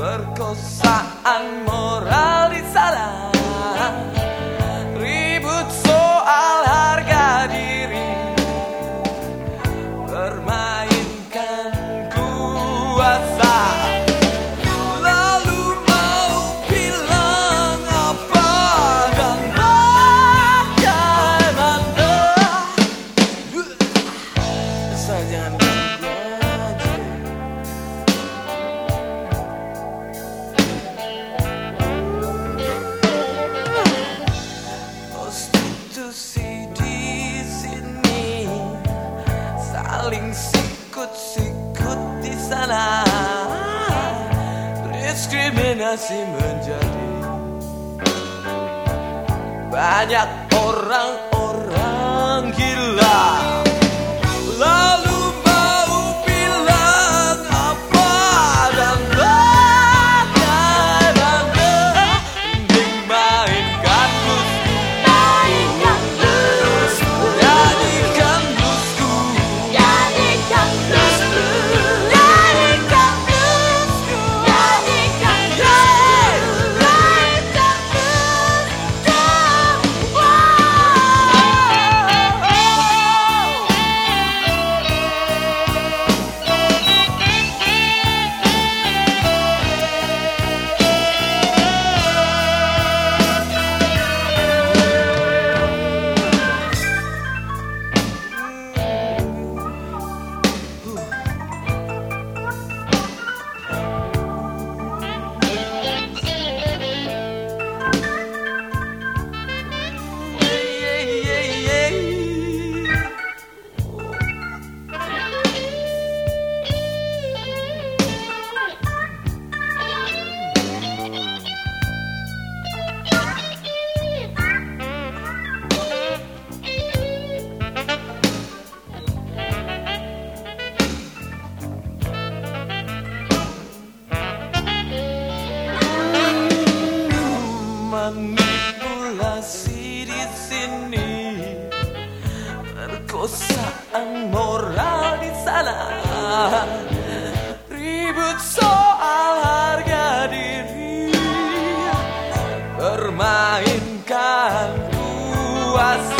Perkosaan moral di sana. Sikut-sikut di sana. Diskriminasi menjadi banyak orang-orang manipulasi di sini. Perkosaan moral di sana. Ribut soal harga diri. Permainkan kuasa.